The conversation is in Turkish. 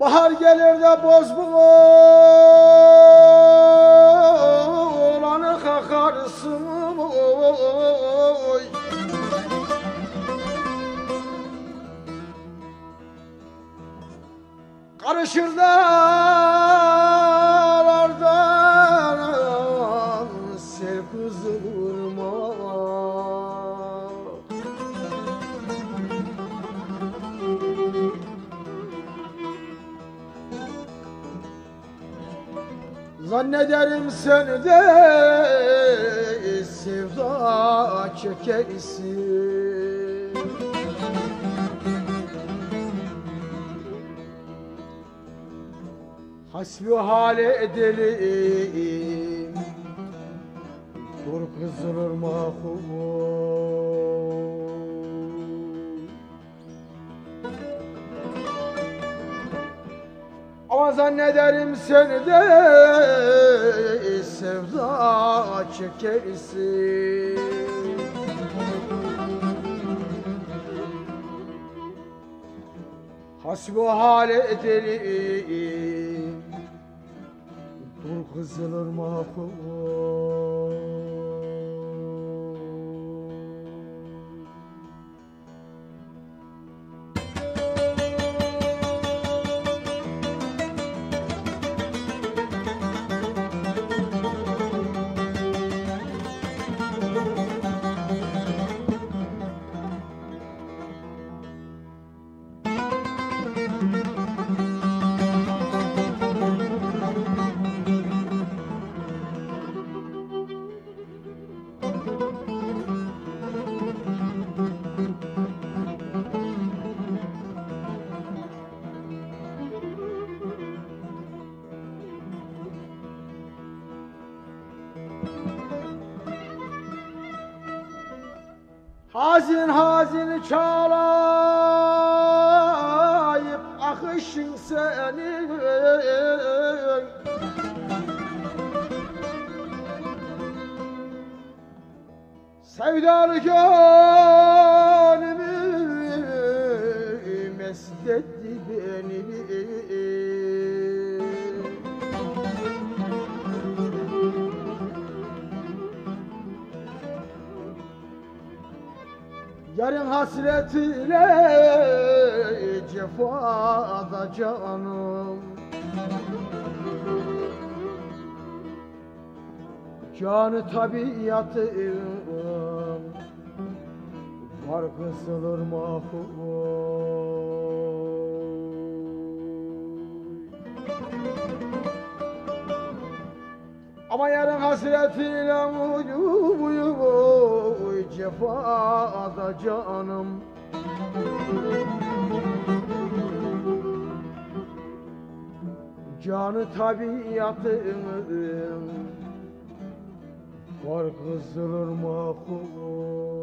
Bahar gelir de bozbul olanı kakarsın oy. Karışır dağlardan Zannederim sen de sevda çekersin. Hasbihal edelim. Dur kızılır mahkum Ama zannederim sen de sevda çekersin. Hasbu hal edelim Dur kızılır mahkum Hazin hazin çalayıp akışın senin Sevdalı gönlümü mesletti beni Yarın hasretiyle cefada canım. Canı tabiatım Var kısılır mahkum Ama yarın hasretiyle uyu uyu uyu cefada canım. Canı tabiatım Var kızılır mahkum